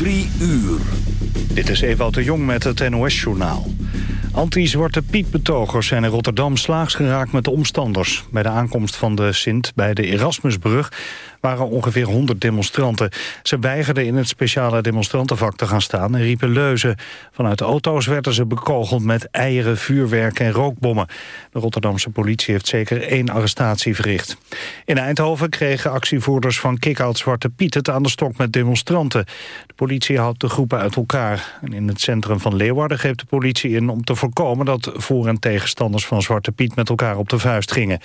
Drie uur. Dit is Ewout de Jong met het NOS-journaal. Anti-Zwarte Piet-betogers zijn in Rotterdam slaags geraakt met de omstanders. Bij de aankomst van de Sint bij de Erasmusbrug waren ongeveer 100 demonstranten. Ze weigerden in het speciale demonstrantenvak te gaan staan en riepen leuzen. Vanuit auto's werden ze bekogeld met eieren, vuurwerk en rookbommen. De Rotterdamse politie heeft zeker één arrestatie verricht. In Eindhoven kregen actievoerders van Kick-Out Zwarte Piet het aan de stok met demonstranten. De politie houdt de groepen uit elkaar. En in het centrum van Leeuwarden greep de politie in om te voorkomen dat voor- en tegenstanders van Zwarte Piet met elkaar op de vuist gingen.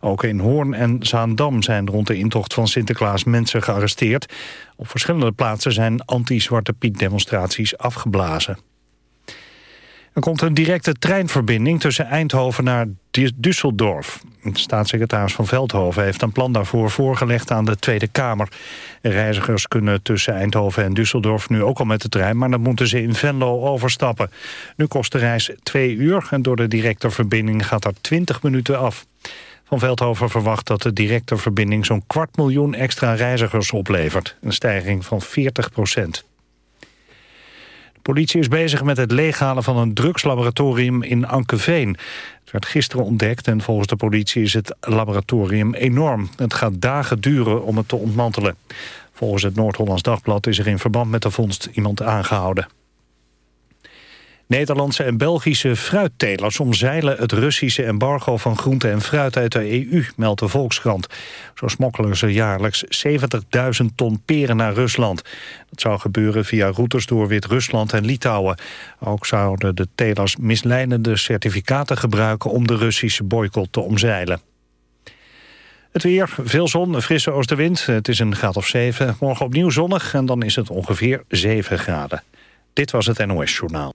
Ook in Hoorn en Zaandam zijn rond de intocht van Sinterklaas mensen gearresteerd. Op verschillende plaatsen zijn anti-Zwarte Piet demonstraties afgeblazen. Er komt een directe treinverbinding tussen Eindhoven naar Düsseldorf. De staatssecretaris van Veldhoven heeft een plan daarvoor voorgelegd aan de Tweede Kamer. Reizigers kunnen tussen Eindhoven en Düsseldorf nu ook al met de trein... maar dan moeten ze in Venlo overstappen. Nu kost de reis twee uur en door de directe verbinding gaat er 20 minuten af. Van Veldhoven verwacht dat de directe verbinding zo'n kwart miljoen extra reizigers oplevert. Een stijging van 40 procent. De politie is bezig met het leeghalen van een drugslaboratorium in Ankeveen. Het werd gisteren ontdekt en volgens de politie is het laboratorium enorm. Het gaat dagen duren om het te ontmantelen. Volgens het Noord-Hollands Dagblad is er in verband met de vondst iemand aangehouden. Nederlandse en Belgische fruittelers omzeilen het Russische embargo van groente en fruit uit de EU, meldt de Volkskrant. Zo smokkelen ze jaarlijks 70.000 ton peren naar Rusland. Dat zou gebeuren via routes door Wit-Rusland en Litouwen. Ook zouden de telers misleidende certificaten gebruiken om de Russische boycott te omzeilen. Het weer, veel zon, een frisse oostenwind. Het is een graad of 7. Morgen opnieuw zonnig en dan is het ongeveer 7 graden. Dit was het NOS Journaal.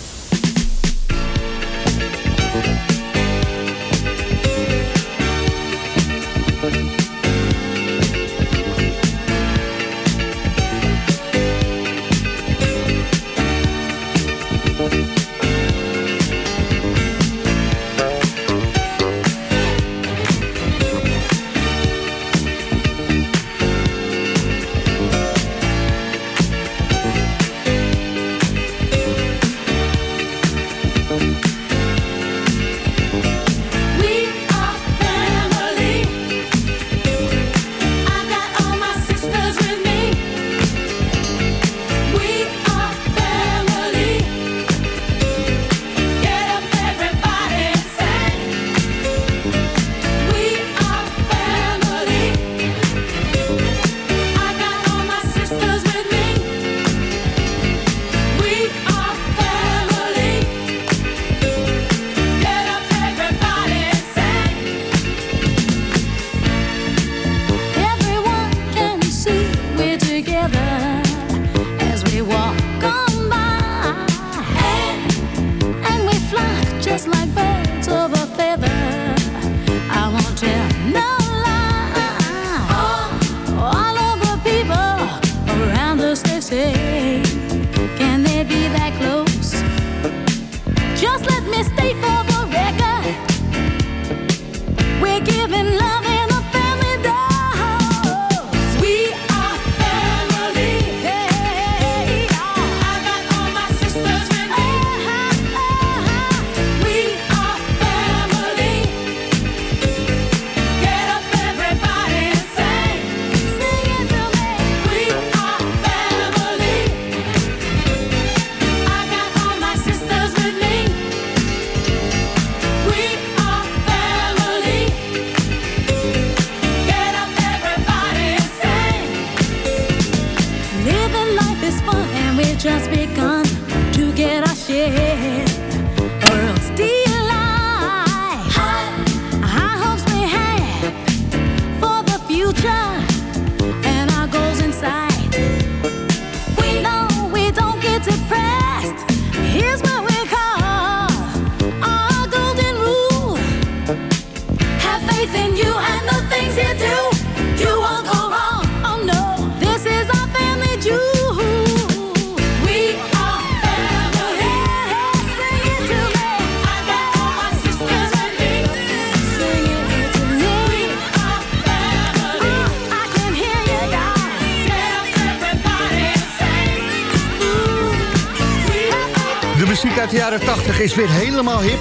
Is weer helemaal hip.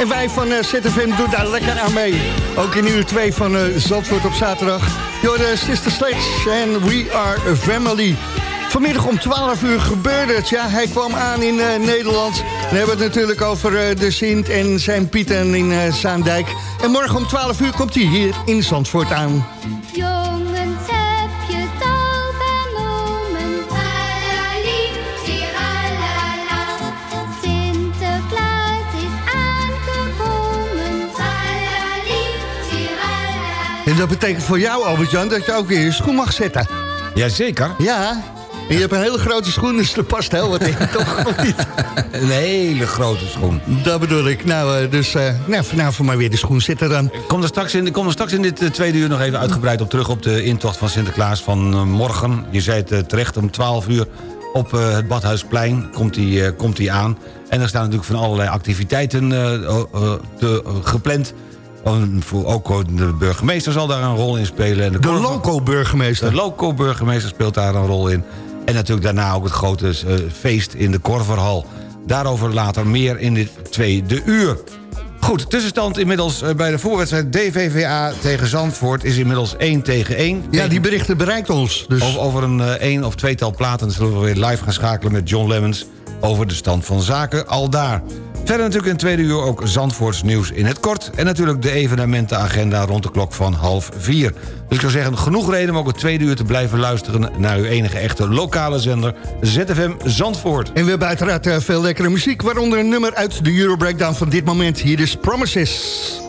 En wij van eh, ZFM doen daar lekker aan mee. Ook in uur 2 van eh, Zandvoort op zaterdag. De Sister Sledge en We Are a Family. Vanmiddag om 12 uur gebeurde het. Ja, hij kwam aan in eh, Nederland. We hebben het natuurlijk over de Sint en zijn Pieten in Zaandijk. En morgen om 12 uur komt hij hier in Zandvoort aan. Betekent voor jou, Albert-Jan, dat je ook weer je schoen mag zetten. Jazeker. Ja, en je hebt een hele grote schoen, dus er past heel wat in, toch? Niet? Een hele grote schoen. Dat bedoel ik. Nou, eh, dus eh, nou, vanavond maar weer de schoen zitten dan. Ik kom er straks in, kom er straks in dit eh, tweede uur nog even uitgebreid op terug... op de intocht van Sinterklaas van morgen. Je zei het terecht, om 12 uur op het Badhuisplein komt hij komt hij aan. En er staan natuurlijk van allerlei activiteiten te- gepland... Ook de burgemeester zal daar een rol in spelen. En de, De loco-burgemeester. De loco-burgemeester speelt daar een rol in. En natuurlijk daarna ook het grote eh, feest in de Korverhal. Daarover later meer in dit tweede uur. Goed, tussenstand inmiddels eh, bij de voorwedstrijd DVVA tegen Zandvoort... is inmiddels 1 tegen 1. Ja, die berichten bereikt ons. Dus Over, over een eh, één of tweetal platen zullen we weer live gaan schakelen met John Lemmens... over de stand van zaken al daar. Verder natuurlijk in het tweede uur ook Zandvoorts nieuws in het kort... en natuurlijk de evenementenagenda rond de klok van half vier. Dus ik zou zeggen, genoeg reden om ook het tweede uur te blijven luisteren... naar uw enige echte lokale zender ZFM Zandvoort. En we hebben uiteraard eh, veel lekkere muziek, waaronder een nummer uit de Euro Breakdown van dit moment. Hier is Promises.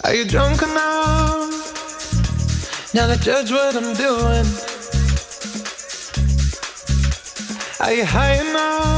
Are you drunk enough now to judge what I'm doing? Are you high enough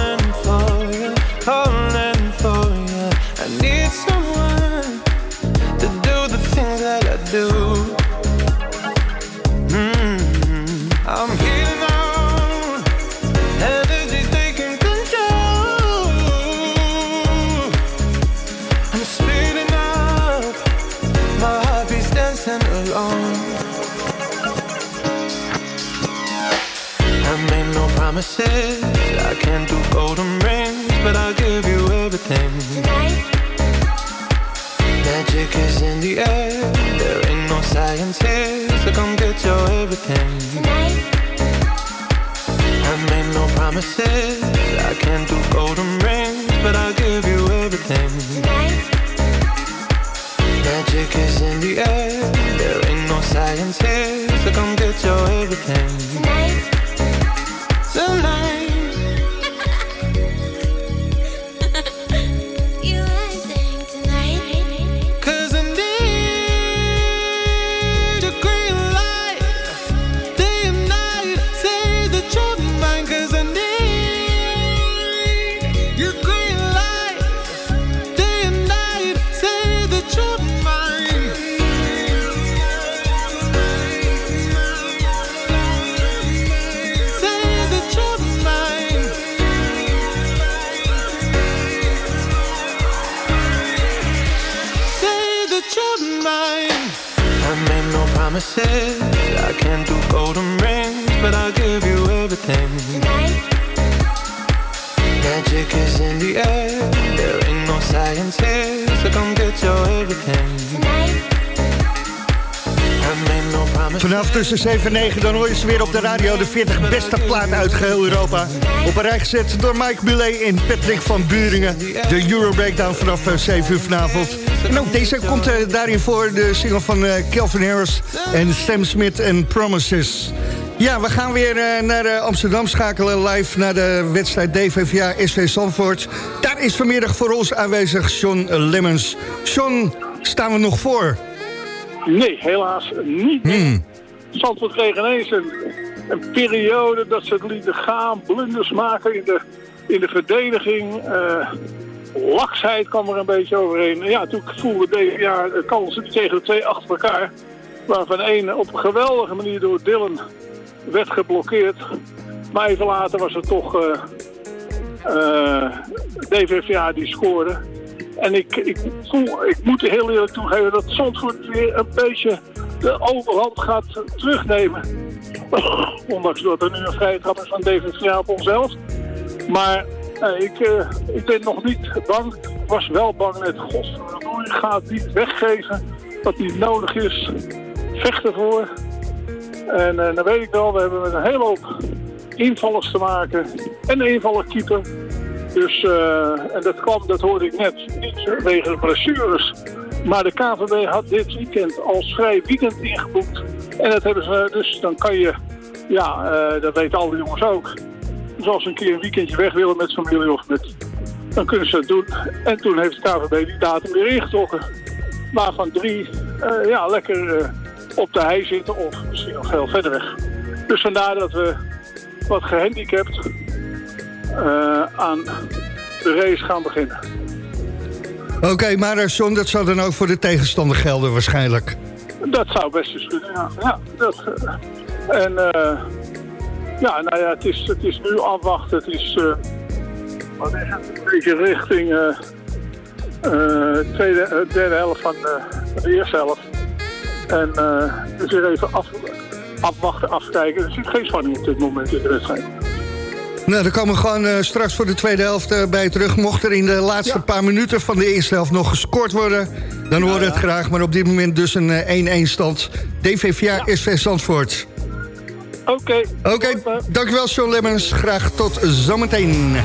you promises. I can't do golden rings, but I'll give you everything. Magic is in the air. There ain't no science here, Vanaf tussen 7 en 9 dan hoor je ze weer op de radio. De 40 beste platen uit geheel Europa. Op een rij gezet door Mike Bulet en Patrick van Buringen. De Euro Breakdown vanaf eh, 7 uur vanavond. En ook deze komt eh, daarin voor. De single van eh, Calvin Harris en Sam Smith en Promises. Ja, we gaan weer eh, naar eh, Amsterdam schakelen live naar de wedstrijd DVVA SV Zandvoort. Daar is vanmiddag voor ons aanwezig John Lemmens. John, staan we nog voor? Nee, helaas niet. Hmm. Zandvoort kreeg ineens een, een periode dat ze het lieten gaan. Blunders maken in de, in de verdediging. eh laksheid kwam er een beetje overheen. Ja, toen voelde DVA de kansen tegen de twee achter elkaar. Waarvan één op een geweldige manier door Dylan werd geblokkeerd. Maar even later was het toch eh eh, DVVA die scoorde. En ik, ik, voel, ik moet heel eerlijk toegeven dat Zandvoort weer een beetje de overhand gaat terugnemen. Ondanks dat er nu een vrije trap is van DVVA op onszelf. Maar eh, ik, eh, ik ben nog niet bang. Ik was wel bang net. Godverdomme, gaat niet weggeven wat niet nodig is. Vecht ervoor. En eh, dan weet ik wel, we hebben met een hele hoop invallers te maken. En een invaller keeper. Dus, eh, en dat kwam, dat hoorde ik net, niet wegen blessures. Maar de KVB had dit weekend als vrij weekend ingeboekt. En dat hebben ze, dus dan kan je, ja, eh, dat weten alle jongens ook. Dus als ze een keer een weekendje weg willen met familie of met, dan kunnen ze het doen. En toen heeft de KVB die datum weer ingetrokken. Waarvan drie, eh, ja, lekker op de hei zitten of misschien nog veel verder weg. Dus vandaar dat we wat gehandicapt eh, aan de race gaan beginnen. Oké, maar eh, John, dat zou dan ook voor de tegenstander gelden waarschijnlijk. Dat zou best eens kunnen, ja. ja dat, eh, en eh, ja, nou ja, het is, het is nu afwachten. Het is eh, wat is het, een beetje richting eh eh, tweede, eh, derde helft van de, eerste helft. En eh, dus weer even af, afwachten, afkijken. Er zit geen spanning op dit moment in de wedstrijd. Nou, dan komen we gewoon eh, straks voor de tweede helft eh, bij terug. Mocht er in de laatste paar minuten van de eerste helft nog gescoord worden... dan horen we het graag. Maar op dit moment dus een eh, 1-1 stand. DVVA SV Zandvoort. Oké. Oké, dankjewel John Lemmens. Graag tot zometeen.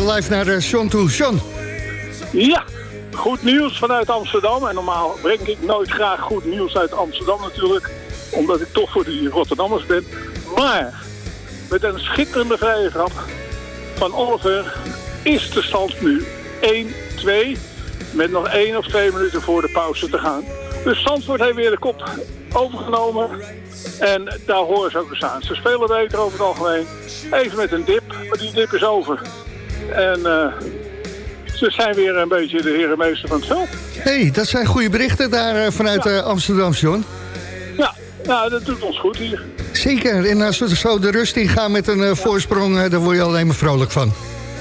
Live naar uh, Sean toe. Sean. Ja, goed nieuws vanuit Amsterdam. En normaal breng ik nooit graag goed nieuws uit Amsterdam natuurlijk. Omdat ik toch voor die Rotterdammers ben. Maar met een schitterende vrije trap van Oliver is de stand nu 1-2. Met nog één of twee minuten voor de pauze te gaan. Dus Zandvoort heeft weer de kop overgenomen. En daar horen ze ook eens aan. Ze spelen beter over het algemeen. Even met een dip, maar die dip is over. En eh, ze zijn weer een beetje de herenmeester van het veld. hey, dat zijn goede berichten daar eh, vanuit eh, Amsterdam, John. Ja, nou, dat doet ons goed hier. Zeker, en als we zo de rust in gaan met een voorsprong... daar word je alleen maar vrolijk van.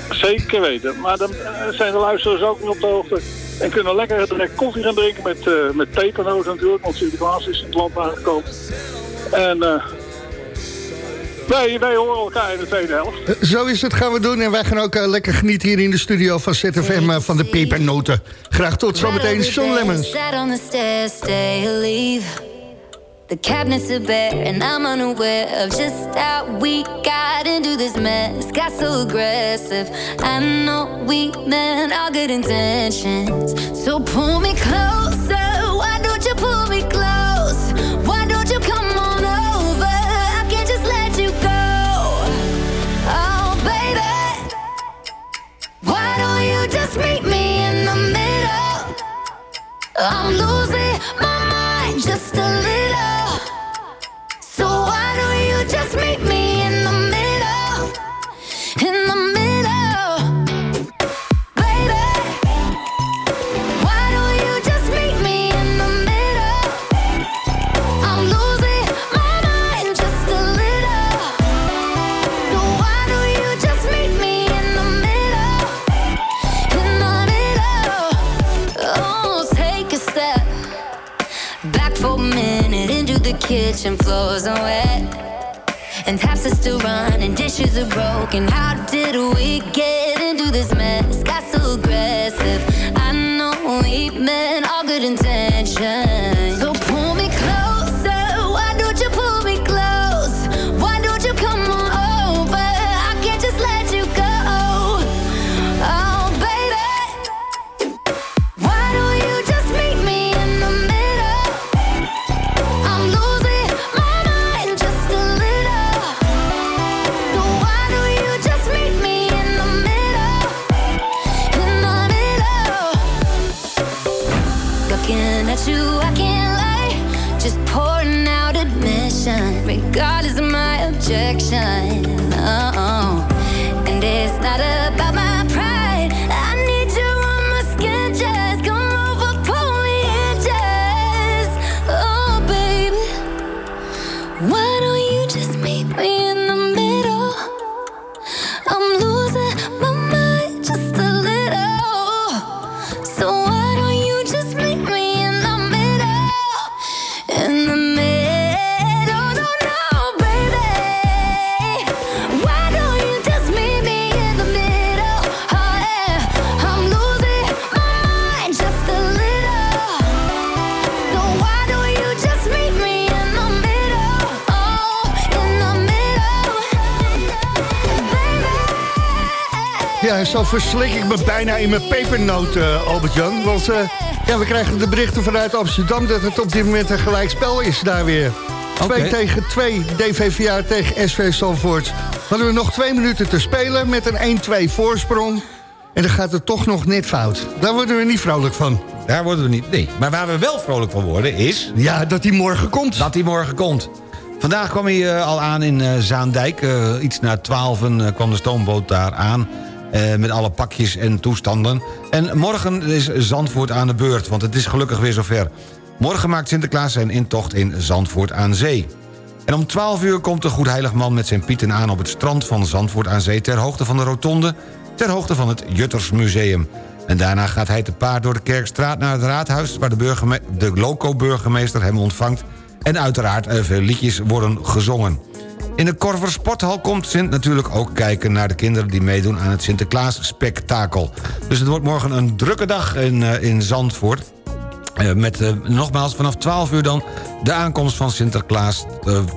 Zeker weten. Maar dan zijn de luisteraars ook niet op de hoogte. En kunnen lekker direct koffie gaan drinken met, eh met pepernoten natuurlijk. Want Sinterklaas is in het land aangekomen. En wij, wij horen elkaar in de tweede helft. Eh, Zo is het, gaan we doen. En wij gaan ook eh, lekker genieten hier in de studio van ZFM eh, van de pepernoten. Graag tot zometeen, Sean Lemmens. Sat on the stairs, stay or leave. The cabinets are bare, and I'm unaware of just how we got into this mess. Got so aggressive. I know we meant all good intentions. So pull me closer. Why don't you pull me close? I'm zo verslik ik me bijna in mijn pepernoot, eh, Albert-Jan. Want eh, ja, we krijgen de berichten vanuit Amsterdam... dat het op dit moment een gelijkspel is daar weer. 2 Oké. tegen 2, DVVA tegen SV Salvoort. Hadden we nog twee minuten te spelen met een 1-2 voorsprong. En dan gaat het toch nog net fout. Daar worden we niet vrolijk van. Daar worden we niet... Nee, maar waar we wel vrolijk van worden is... Ja, dat hij morgen komt. Dat hij morgen komt. Vandaag kwam hij eh, al aan in Zaandijk. Iets na twaalfen eh, kwam de stoomboot daar aan. Eh, met alle pakjes en toestanden. En morgen is Zandvoort aan de beurt, want het is gelukkig weer zover. Morgen maakt Sinterklaas zijn intocht in Zandvoort aan Zee. En om 12 uur komt de Goedheiligman met zijn pieten aan... op het strand van Zandvoort aan Zee... ter hoogte van de rotonde, ter hoogte van het Juttersmuseum. En daarna gaat hij te paard door de Kerkstraat naar het raadhuis... waar de, de loco-burgemeester hem ontvangt... en uiteraard eh, veel liedjes worden gezongen. In de Korver Sporthal komt Sint natuurlijk ook kijken... naar de kinderen die meedoen aan het Sinterklaas-spektakel. Dus het wordt morgen een drukke dag in, eh, in Zandvoort... Eh, met eh, nogmaals vanaf 12 uur dan de aankomst van Sinterklaas...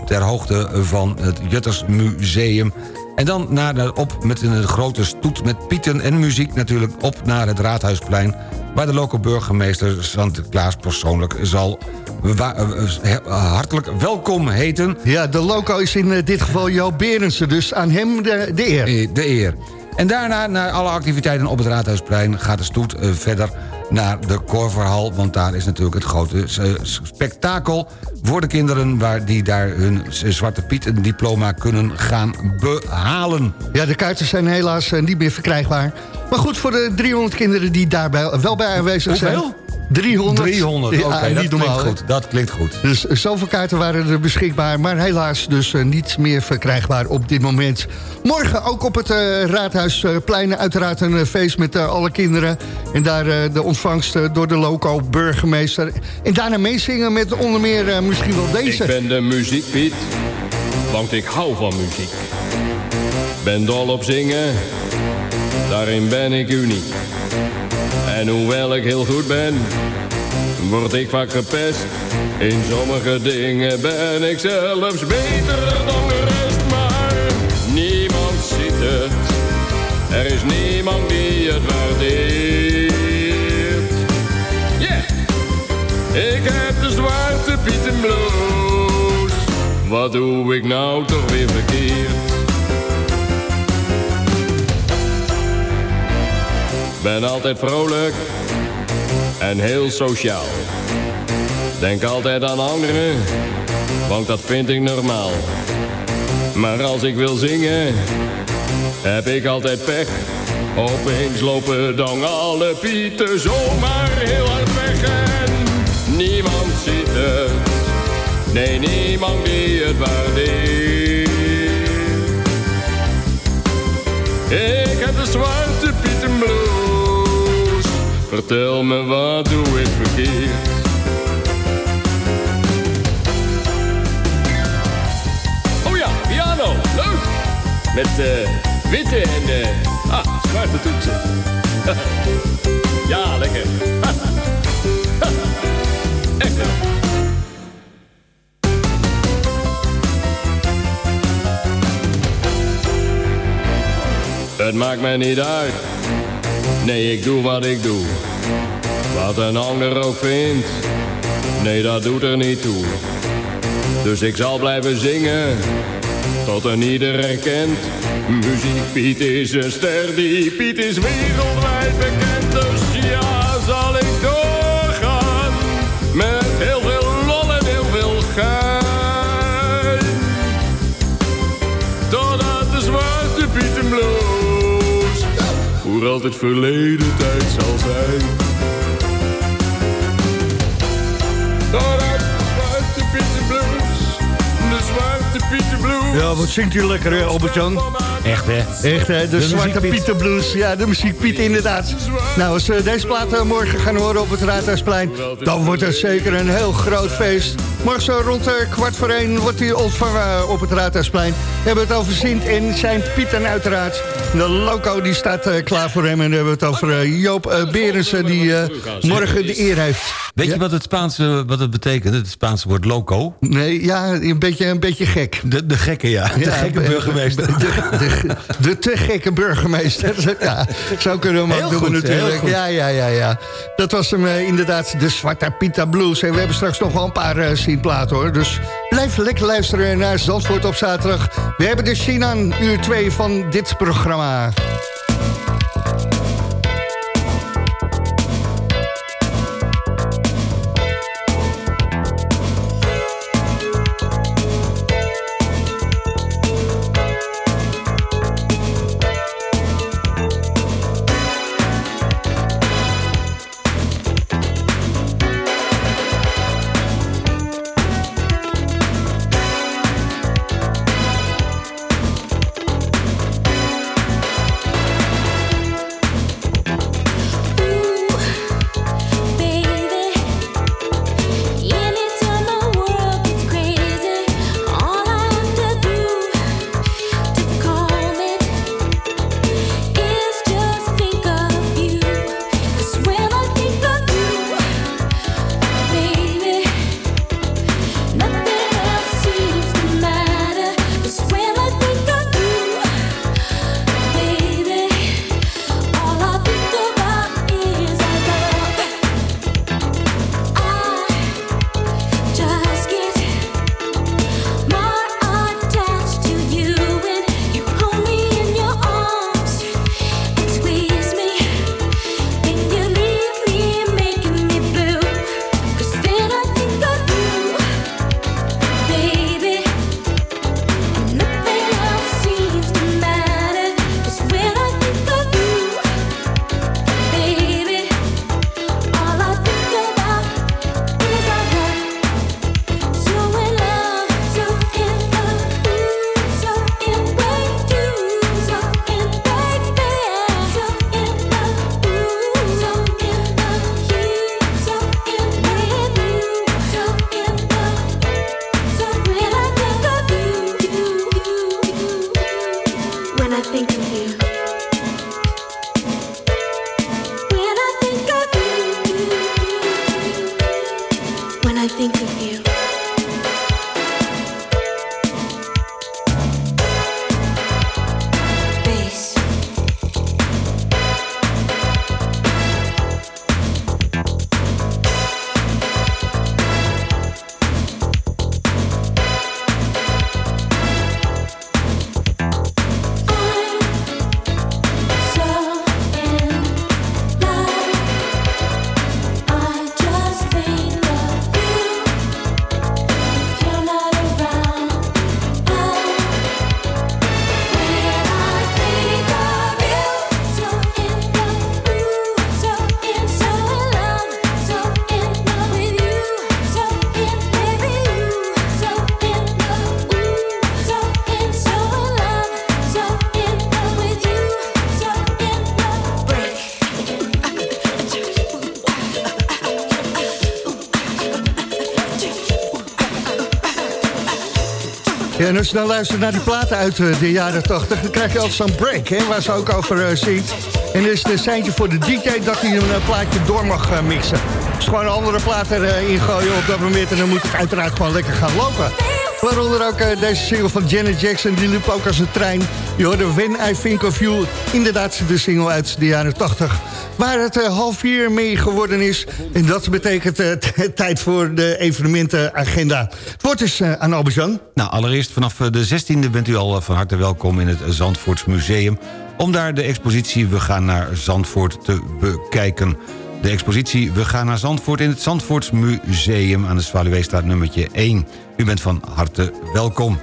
ter hoogte van het Juttersmuseum. En dan naar de, op met een grote stoet met pieten en muziek natuurlijk op naar het Raadhuisplein... waar de lokale burgemeester Sinterklaas persoonlijk zal eh, hartelijk welkom heten. Ja, de loco is in eh, dit geval Jo Berensen, dus aan hem de, de eer. Eh, De eer. En daarna, na alle activiteiten op het Raadhuisplein... gaat de stoet verder naar de Korverhal... want daar is natuurlijk het grote eh, spektakel voor de kinderen... waar die daar hun Zwarte Piet diploma kunnen gaan behalen. Ja, de kaarten zijn helaas eh, niet meer verkrijgbaar. Maar goed, voor de 300 kinderen die daarbij wel bij aanwezig zijn. Hoeveel? 300. 300, Ja, oké, dat niet klinkt goed. Dat klinkt goed. Dus zoveel kaarten waren er beschikbaar, maar helaas dus eh, niet meer verkrijgbaar op dit moment. Morgen ook op het eh, Raadhuisplein uiteraard een eh, feest met eh, alle kinderen. En daar eh, de ontvangst eh, door de loco burgemeester. En daarna meezingen met onder meer eh, misschien wel deze. Ik ben de muziekpiet, want ik hou van muziek. Ben dol op zingen, daarin ben ik uniek. En hoewel ik heel goed ben, word ik vaak gepest. In sommige dingen ben ik zelfs beter dan de rest. Maar niemand ziet het, er is niemand die het waardeert. Yeah! Ik heb de zwarte Pieten blues. Wat doe ik nou toch weer verkeerd? Ben altijd vrolijk en heel sociaal. Denk altijd aan anderen, want dat vind ik normaal. Maar als ik wil zingen, heb ik altijd pech. Opeens lopen dan alle pieten zomaar heel hard weg en niemand ziet het. Nee, niemand die het waardeert. Ik heb de zwarte blues. Vertel me wat doe ik verkeerd. Oh ja, piano, leuk. Met eh, witte en eh, ah, zwarte toetsen. ja, lekker. Echt wel. Het maakt mij niet uit. Nee, ik doe wat ik doe. Wat een ander ook vindt. Nee, dat doet er niet toe. Dus ik zal blijven zingen. Tot een ieder herkent. Muziek Piet is een ster. Die Piet is wereldwijd bekend. Dus voor altijd verleden tijd zal zijn. De zwarte Pieten blues, de zwarte Pieten blues. Ja, wat zingt u lekker, hè, Albert-Jan? Echt, hè? Echt, hè? De, De Zwarte. Pieter Blues. Ja, de muziekpiet, inderdaad. Nou, als we deze plaat eh, morgen gaan horen op het Raadhuisplein... dan wordt het zeker een heel groot feest. Morgen zo rond eh, kwart voor één wordt hij ontvangen eh, op het Raadhuisplein. We hebben het over Sint en zijn Pieten uiteraard. De loco die staat eh, klaar voor hem. En dan hebben we het over eh, Joop eh, Berensen... die morgen de eer heeft. Weet je wat het Spaanse wat het betekent? Het Spaanse woord loco? Nee, ja, een beetje, een beetje gek. De, de gekke, ja. De gekke burgemeester. De, de, de te gekke burgemeester. Ja, zo kunnen we hem ook goed, heel natuurlijk. Ja, ja, ja, ja. Dat was hem inderdaad, de Zwarte Pita Blues. En we hebben straks nog wel een paar uh, zien platen hoor. Dus blijf lekker luisteren naar Zandvoort op zaterdag. We hebben de Sinan, uur 2 van dit programma. En als je dan luistert naar die platen uit eh, de jaren 80, dan krijg je altijd zo'n break, hè, waar ze ook over eh, zingt. En er is een seintje voor de DJ dat hij een eh, plaatje door mag mixen. Dus gewoon een andere plaat erin gooien op dat moment en dan moet het uiteraard gewoon lekker gaan lopen. Waaronder ook deze single van Janet Jackson, die liep ook als een trein. Je hoorde When I Think of You, inderdaad de single uit de jaren 80. Waar het eh, half vier mee geworden is. En dat betekent eh, tijd voor de evenementenagenda. Het woord is eh, aan Albert-Jan. Nou, allereerst vanaf de 16e bent u al van harte welkom in het Zandvoorts Museum... om daar de expositie We gaan naar Zandvoort te bekijken. De expositie We gaan naar Zandvoort in het Zandvoorts Museum... aan de Zwaluweestraat nummertje 1. U bent van harte welkom.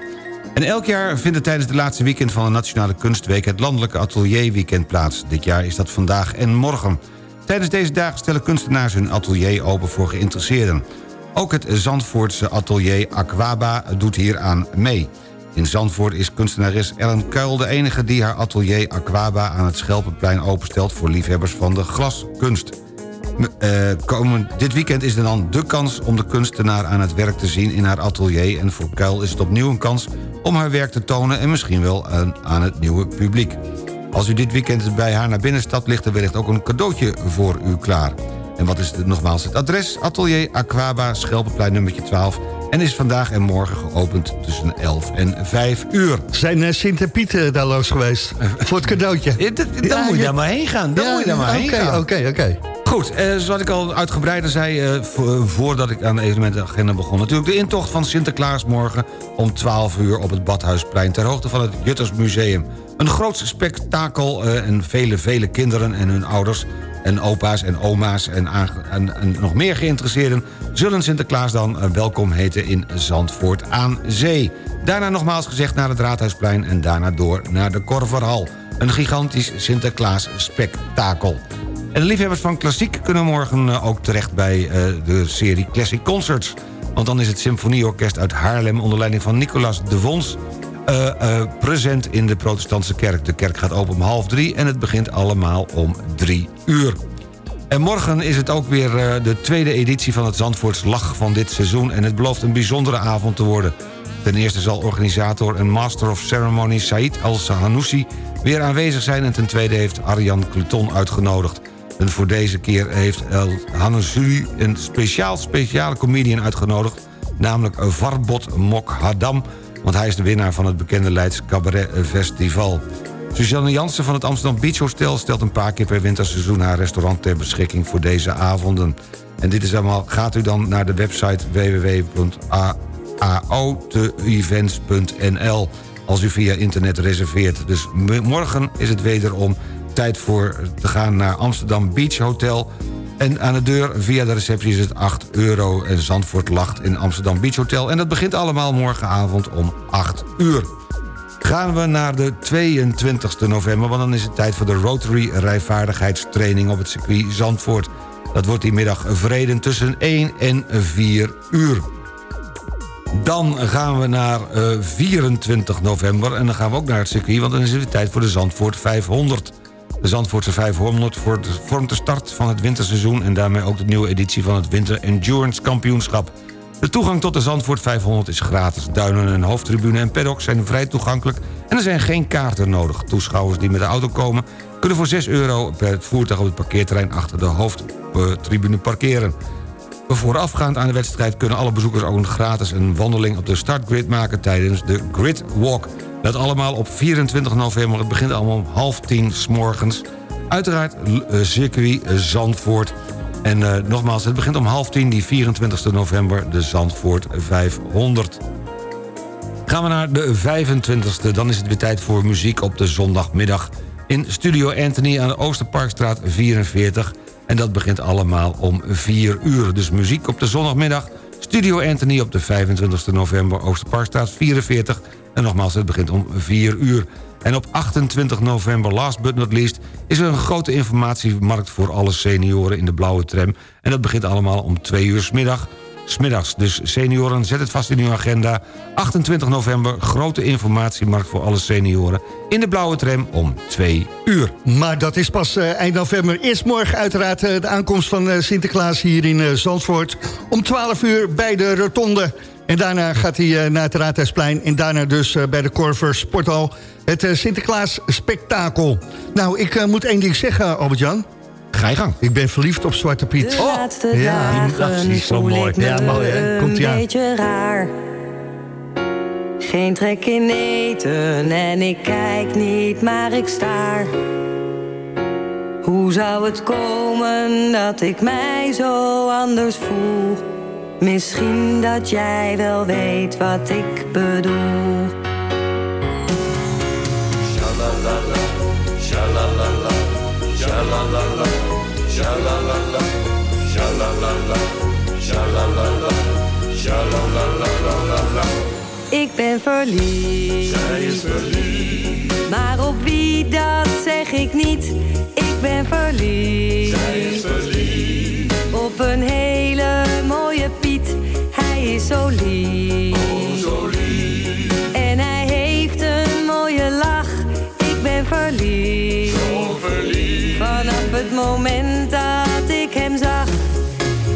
En elk jaar vindt tijdens de laatste weekend van de Nationale Kunstweek... het Landelijke Atelierweekend plaats. Dit jaar is dat vandaag en morgen. Tijdens deze dagen stellen kunstenaars hun atelier open voor geïnteresseerden. Ook het Zandvoortse atelier Aquaba doet hier aan mee. In Zandvoort is kunstenares Ellen Kuil de enige die haar atelier Aquaba... aan het Schelpenplein openstelt voor liefhebbers van de glaskunst. Eh, komen, dit weekend is er dan de kans om de kunstenaar aan het werk te zien in haar atelier... en voor Kuil is het opnieuw een kans om haar werk te tonen... en misschien wel aan, aan het nieuwe publiek. Als u dit weekend bij haar naar binnen stapt... ligt er wellicht ook een cadeautje voor u klaar. En wat is het, nogmaals het adres? Atelier Aquaba, Schelpenplein nummertje 12... en is vandaag en morgen geopend tussen 11 en 5 uur. Zijn eh, Sint en Piet eh, daar los geweest? voor het cadeautje. Dan moet je daar maar heen gaan. Dan moet je daar maar heen oké, gaan. Oké, oké. Goed, eh, zoals ik al uitgebreider zei eh, vo- voordat ik aan de evenementenagenda begon... natuurlijk de intocht van Sinterklaas morgen om 12 uur op het Badhuisplein... ter hoogte van het Juttersmuseum. Een groot spektakel eh, en vele, vele kinderen en hun ouders... en opa's en oma's en, en, en nog meer geïnteresseerden... zullen Sinterklaas dan eh, welkom heten in Zandvoort aan Zee. Daarna nogmaals gezegd naar het Raadhuisplein... en daarna door naar de Korverhal. Een gigantisch Sinterklaas-spektakel. En de liefhebbers van klassiek kunnen morgen eh, ook terecht bij eh, de serie Classic Concerts. Want dan is het Symfonieorkest uit Haarlem onder leiding van Nicolas de Vons... eh, present in de protestantse kerk. De kerk gaat open om half drie en het begint allemaal om drie uur. En morgen is het ook weer de tweede editie van het Zandvoorts Lach van dit seizoen... en het belooft een bijzondere avond te worden. Ten eerste zal organisator en master of ceremony Said Al-Sahanoussi... weer aanwezig zijn en ten tweede heeft Arjan Cluton uitgenodigd. En voor deze keer heeft El Hanoussi een speciaal speciale comedian uitgenodigd... namelijk Varbot Mokhadam, want hij is de winnaar van het bekende Leids Cabaret Festival. Suzanne Jansen van het Amsterdam Beach Hotel stelt een paar keer per winterseizoen haar restaurant ter beschikking voor deze avonden. En dit is allemaal, gaat u dan naar de website www.aoteevents.nl als u via internet reserveert. Dus morgen is het wederom tijd voor te gaan naar Amsterdam Beach Hotel. En aan de deur via de receptie is het 8 euro. En Zandvoort lacht in Amsterdam Beach Hotel. En dat begint allemaal morgenavond om 8 uur gaan we naar de 22 november... want dan is het tijd voor de Rotary rijvaardigheidstraining op het circuit Zandvoort. Dat wordt die middag vreden tussen 1 en 4 uur. Dan gaan we naar eh, 24 november en dan gaan we ook naar het circuit... want dan is het tijd voor de Zandvoort 500. De Zandvoortse 500 vormt- de start van het winterseizoen... en daarmee ook de nieuwe editie van het Winter Endurance Kampioenschap. De toegang tot de Zandvoort 500 is gratis. Duinen en hoofdtribune en paddock zijn vrij toegankelijk... en er zijn geen kaarten nodig. Toeschouwers die met de auto komen... kunnen voor 6 euro per voertuig op het parkeerterrein... achter de hoofdtribune parkeren. Voorafgaand aan de wedstrijd kunnen alle bezoekers ook gratis een wandeling op de startgrid maken tijdens de Grid Walk. Dat allemaal op 24 november. Het begint allemaal om half tien s morgens. Uiteraard eh, circuit Zandvoort. En eh, nogmaals, het begint om half tien, die 24 november, de Zandvoort 500. Gaan we naar de 25e, dan is het weer tijd voor muziek op de zondagmiddag. In Studio Anthony aan de Oosterparkstraat 44. En dat begint allemaal om 4 uur. Dus muziek op de zondagmiddag. Studio Anthony op de 25 november, Oosterparkstraat 44. En nogmaals, het begint om 4 uur. En op 28 november, last but not least... is er een grote informatiemarkt voor alle senioren in de blauwe tram. En dat begint allemaal om 2 uur 's middag. Smiddags. Dus senioren, zet het vast in uw agenda. 28 november, grote informatiemarkt voor alle senioren... in de blauwe tram om 2 uur. Maar dat is pas eh, eind november. Eerst morgen uiteraard eh, de aankomst van eh, Sinterklaas hier in Zandvoort. Om 12 uur bij de Rotonde. En daarna gaat hij eh, naar het Raadhuisplein. En daarna dus eh, bij de Corver Sporthal. Het eh, Sinterklaas Spektakel. Nou, ik moet één ding zeggen, Albert-Jan. Ga je gang. Ik ben verliefd op Zwarte Piet. De laatste ja, die is zo mooi. Ja, mooi hè. Komt een aan. beetje raar. Geen trek in eten en ik kijk niet, maar ik staar. Hoe zou het komen dat ik mij zo anders voel? Misschien dat jij wel weet wat ik bedoel. Shalalala, shalalala, shalalala, shalalala, shalalala, shalalala, shalalalala. Ik ben verliefd. Zij is verliefd. Maar op wie dat zeg ik niet. Ik ben verliefd. Zij is verliefd. Op een hele mooie zo lief. Oh, zo lief. En hij heeft een mooie lach. Ik ben verliefd. Zo verliefd. Vanaf het moment dat ik hem zag.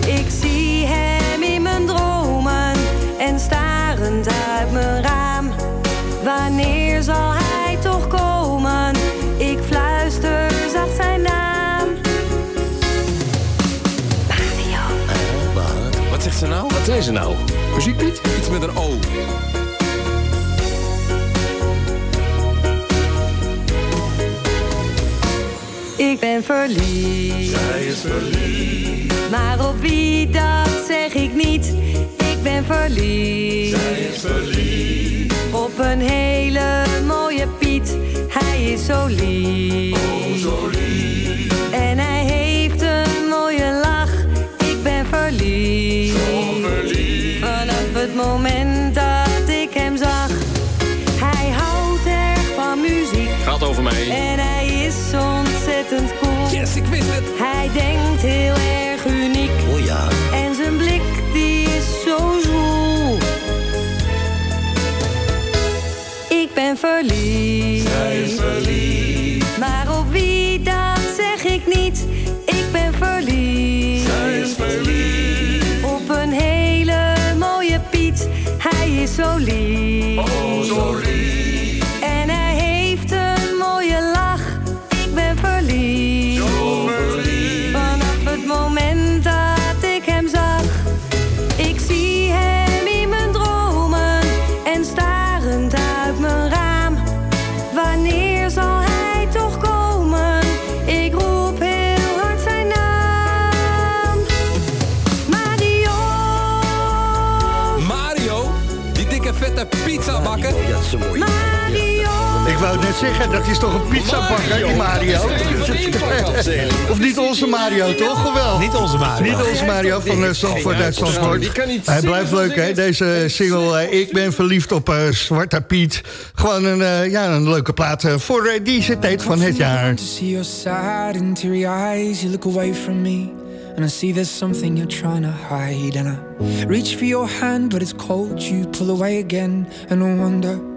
Ik zie hem in mijn dromen. En starend uit mijn raam. Wanneer zal hij toch komen? Ik fluister zacht zijn naam. Wat zegt ze nou? Wat zei ze nou? Muziekpiet? Iets met een O. Ik ben verliefd. Zij is verliefd. Maar op wie dat zeg ik niet. Ik ben verliefd. Zij is verliefd. Op een hele mooie Piet. Hij is zo lief. Oh, zo lief. En hij heeft een mooie lach. Ik ben verliefd. Zo het moment dat ik hem zag. Hij houdt erg van muziek. Gaat over mij. En hij is ontzettend cool. Yes, ik wist het. Hij denkt heel erg uniek. Oh ja. En zijn blik die is zo zwoel. Ik ben verliefd. Net zeggen, dat is toch een pizzabakker, die Mario? Of niet onze Mario, toch? Of wel? Niet onze Mario. Niet onze Mario van uh, Zandvoort uit Zandvoort. Die kan niet Hij blijft leuk, hè? Deze single, eh, Ik ben verliefd op eh, Zwarte Piet. Gewoon een, eh, ja, een leuke plaat voor deze tijd van het jaar. To see your sad and teary eyes, you look away from me. And I see there's something you're trying to hide. And I reach for your hand, but it's cold. You pull away again, and I wonder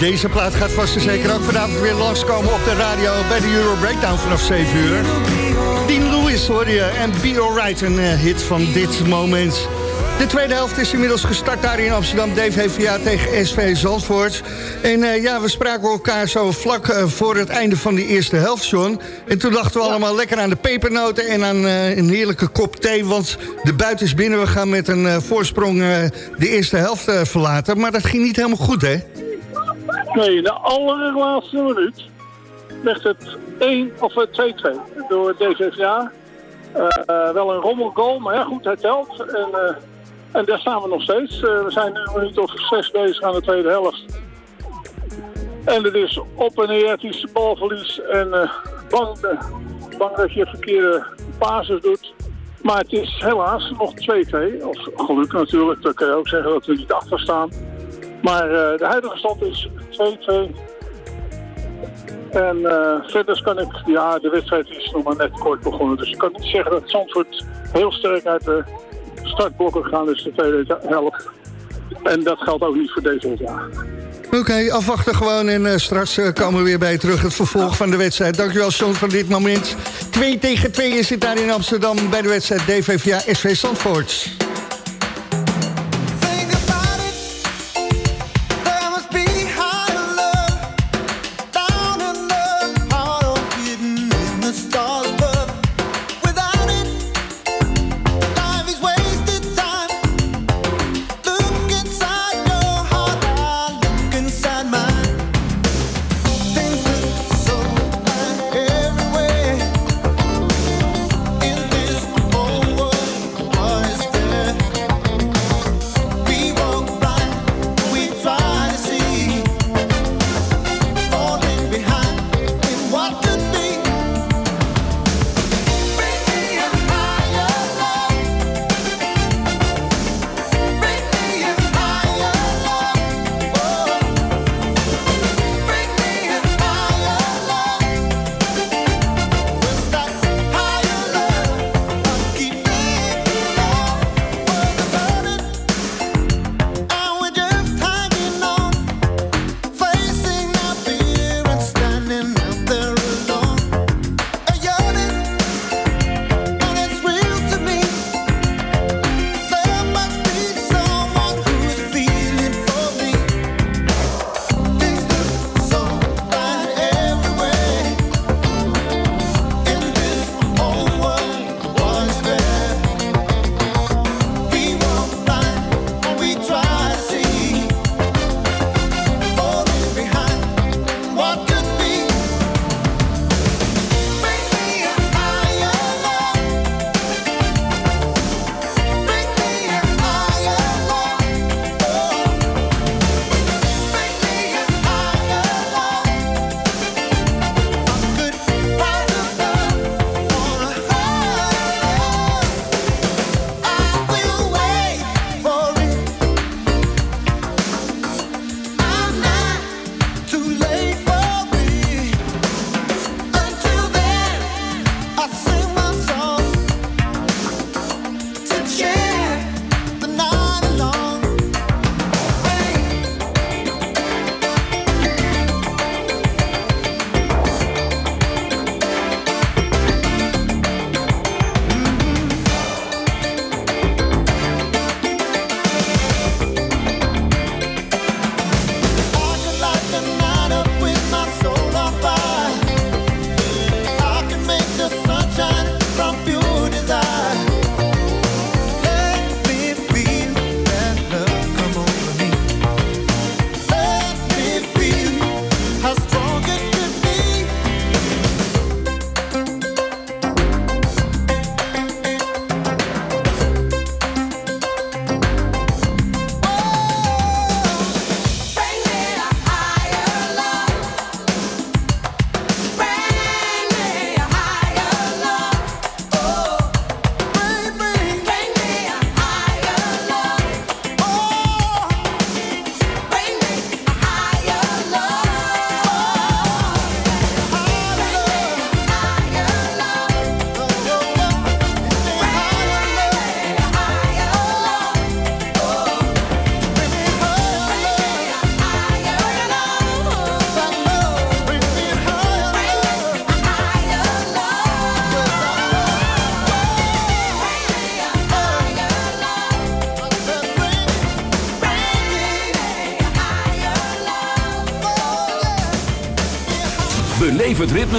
deze plaat gaat vast en zeker ook vanavond weer langskomen op de radio bij de Euro Breakdown vanaf 7 uur. Dean Lewis hoor je en Be Alright, een eh, hit van dit moment. De tweede helft is inmiddels gestart daar in Amsterdam. DVVA tegen SV Zandvoort. En eh, ja, we spraken elkaar zo vlak eh, voor het einde van die eerste helft, John. En toen dachten we allemaal lekker aan de pepernoten en aan een heerlijke kop thee. Want de buiten is binnen. We gaan met een voorsprong de eerste helft verlaten. Maar dat ging niet helemaal goed, hè? In de allerlaatste minuut werd het 1 of eh, 2-2 door DVVA. Eh, eh, wel een rommelgoal, maar ja goed, hij telt. En, eh, en daar staan we nog steeds. We zijn nu een minuut of zes bezig aan de tweede helft. En het is op en neer, het is balverlies en bang, dat je verkeerde basis doet. Maar het is helaas nog 2-2. Of geluk natuurlijk, dan kan je ook zeggen dat we niet achter staan. Maar eh, de huidige stand is 2-2. En eh, verder kan ik, ja, de wedstrijd is nog maar net kort begonnen. Dus ik kan niet zeggen dat Zandvoort heel sterk uit de startblokken gegaan is de tweede helft. En dat geldt ook niet voor deze jaar. Oké, afwachten gewoon en eh, straks komen we weer bij terug. Het vervolg van de wedstrijd. Dankjewel, John, van dit moment. 2 tegen 2 is het daar in Amsterdam bij de wedstrijd DVVA SV Zandvoort.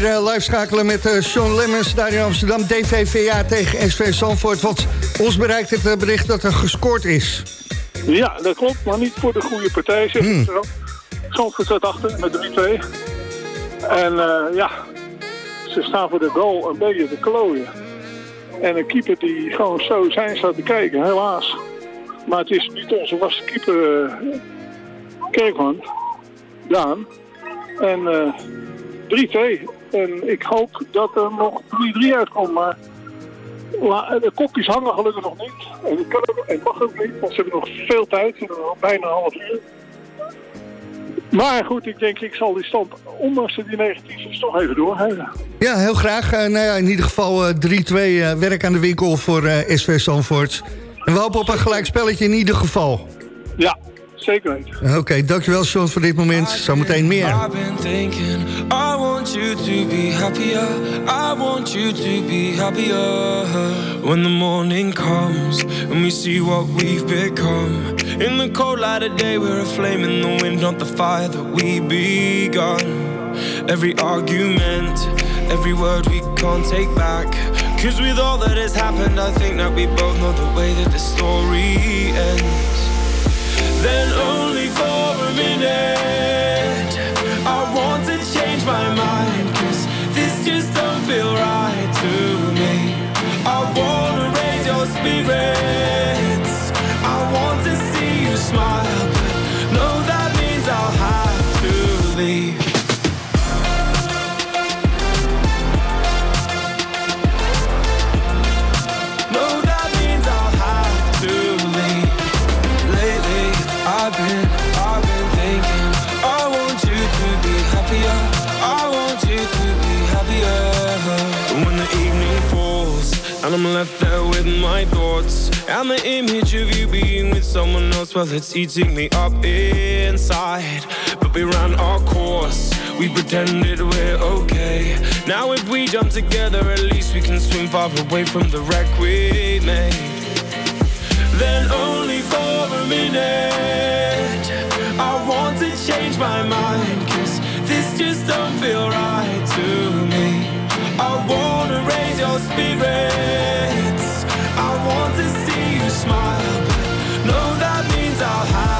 Weer eh, live schakelen met eh, Sean Lemmens daar in Amsterdam. DVVA tegen SV Zandvoort. Want ons bereikt het eh, bericht dat er gescoord is. Ja, dat klopt, maar niet voor de goede partij, zeg ik zo. Zandvoort staat achter met 3-2. En ja, ze staan voor de goal een beetje te klooien. En een keeper die gewoon zo zijn staat te kijken, helaas. Maar het is niet onze vaste keeper, eh, Kerkman, Daan. En eh 3-2. En ik hoop dat er nog 3-3 uitkomt, maar de kopjes hangen gelukkig nog niet. En het kan ook, en mag ook niet, want ze hebben nog veel tijd. Ze hebben nog bijna een half uur. Maar goed, ik denk ik zal die stand, ondanks die negatief is, toch even doorgeven. Ja, heel graag. Eh, nou ja, in ieder geval eh, 3-2 eh, werk aan de winkel voor eh, SV Zandvoort. En we hopen op een gelijk spelletje in ieder geval. Ja, zeker weten. Oké, dankjewel Sean voor dit moment. Zometeen meer. I've been thinking, I want you to be happier. I want you to be happier. When the morning comes and we see what we've become. In the cold light of day, we're a flame in the wind, not the fire that we begun. Every argument, every word we can't take back. Cause with all that has happened, I think that we both know the way that the story ends. Then only for a minute. I want to change my mind And the image of you being with someone else Well, it's eating me up inside. But we ran our course We pretended we're okay. Now if we jump together At least we can swim far away from the wreck we made. Then only for a minute I want to change my mind Cause this just don't feel right to me. I wanna raise your spirits. I want to smile. No, that means I'll have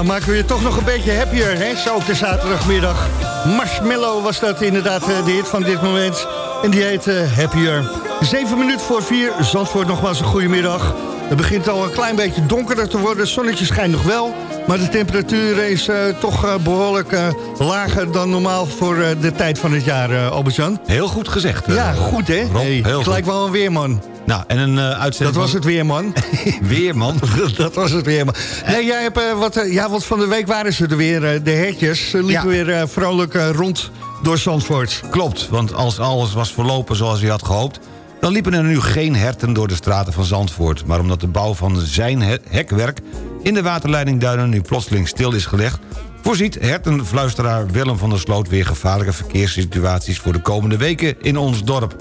Nou, maken we je toch nog een beetje happier, hè? Zo op de zaterdagmiddag. Marshmallow was dat inderdaad eh, de hit van dit moment. En die heet eh, Happier. Zeven minuten voor vier. Zandvoort nogmaals een goede middag. Het begint al een klein beetje donkerder te worden. Het zonnetje schijnt nog wel. Maar de temperatuur is eh, toch eh, behoorlijk eh, lager dan normaal voor de tijd van het jaar, uh, Albert-Jan. Heel goed gezegd. Ja, goed hè? Rob, Hey, goed. lijkt wel een weerman. Nou, en een eh, uitzending Dat was het weerman. Weerman? dat was het weerman. Nee, jij hebt eh, wat, eh, ja, want van de week waren ze er weer. de hertjes Ze liepen Ja. weer vrolijk rond door Zandvoort. Klopt, want als alles was verlopen zoals hij had gehoopt... dan liepen er nu geen herten door de straten van Zandvoort. Maar omdat de bouw van zijn he- hekwerk in de waterleiding Duinen nu plotseling stil is gelegd... voorziet hertenfluisteraar Willem van der Sloot weer gevaarlijke verkeerssituaties... voor de komende weken in ons dorp.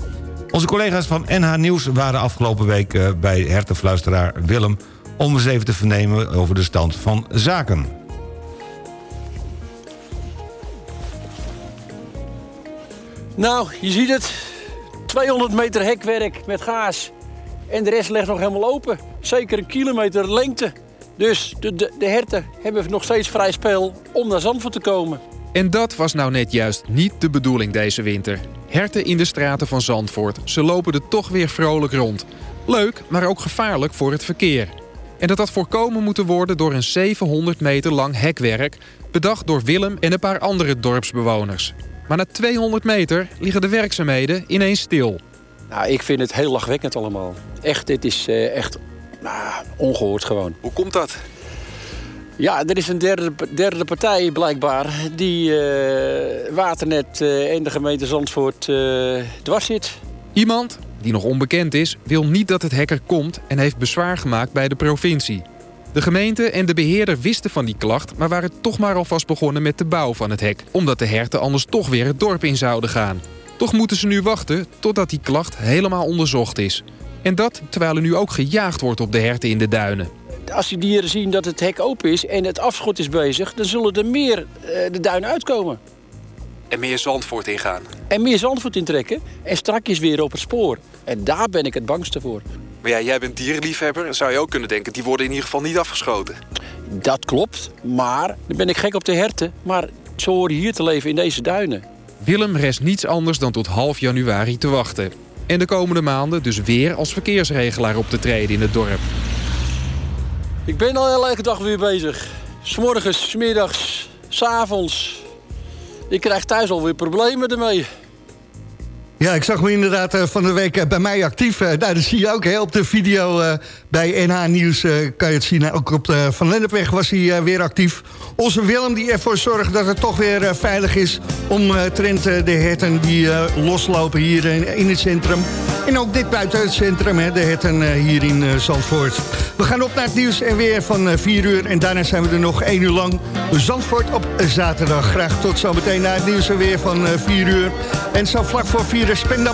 Onze collega's van NH Nieuws waren afgelopen week eh, bij hertenfluisteraar Willem... om eens even te vernemen over de stand van zaken. Nou, je ziet het. 200 meter hekwerk met gaas. En de rest ligt nog helemaal open. Zeker een kilometer lengte. Dus de, de, de herten hebben nog steeds vrij speel om naar Zandvoort te komen. En dat was nou net juist niet de bedoeling deze winter. Herten in de straten van Zandvoort, ze lopen er toch weer vrolijk rond. Leuk, maar ook gevaarlijk voor het verkeer. En dat had voorkomen moeten worden door een 700 meter lang hekwerk... bedacht door Willem en een paar andere dorpsbewoners. Maar na 200 meter liggen de werkzaamheden ineens stil. Nou, ik vind het heel lachwekkend allemaal. Echt, dit is eh, echt nou, ongehoord gewoon. Hoe komt dat? Ja, er is een derde, derde partij blijkbaar die eh, Waternet eh, en de gemeente Zandvoort eh, dwars zit. Iemand, die nog onbekend is, wil niet dat het hek er komt... en heeft bezwaar gemaakt bij de provincie. De gemeente en de beheerder wisten van die klacht... maar waren toch maar alvast begonnen met de bouw van het hek... omdat de herten anders toch weer het dorp in zouden gaan. Toch moeten ze nu wachten totdat die klacht helemaal onderzocht is. En dat terwijl er nu ook gejaagd wordt op de herten in de duinen. Als die dieren zien dat het hek open is en het afschot is bezig... dan zullen er meer eh, de duinen uitkomen. En meer Zandvoort ingaan. En meer Zandvoort intrekken en strakjes weer op het spoor. En daar ben ik het bangste voor. Maar ja, jij bent dierenliefhebber en zou je ook kunnen denken... die worden in ieder geval niet afgeschoten. Dat klopt, maar dan ben ik gek op de herten. Maar ze horen hier te leven in deze duinen. Willem rest niets anders dan tot half januari te wachten. En de komende maanden dus weer als verkeersregelaar op te treden in het dorp. Ik ben al elke dag weer bezig. S'morgens, s'middags, s'avonds. Ik krijg thuis alweer problemen ermee. Ja, ik zag me inderdaad eh, van de week eh, bij mij actief. Nou, dat zie je ook hè, op de video eh, bij NH Nieuws. eh, kan je het zien. Ook op de Van Lennepweg was hij eh, weer actief. Onze Willem die ervoor zorgt dat het toch weer eh, veilig is... om Trent de herten die loslopen hier in, in het centrum. En ook dit buiten het centrum, hè, de herten hier in Zandvoort. We gaan op naar het nieuws en weer van eh, 4 uur. En daarna zijn we er nog 1 uur lang. Zandvoort op zaterdag. Graag tot zometeen naar het nieuws en weer van eh, 4 uur. En zo vlak voor 4 uur Spenda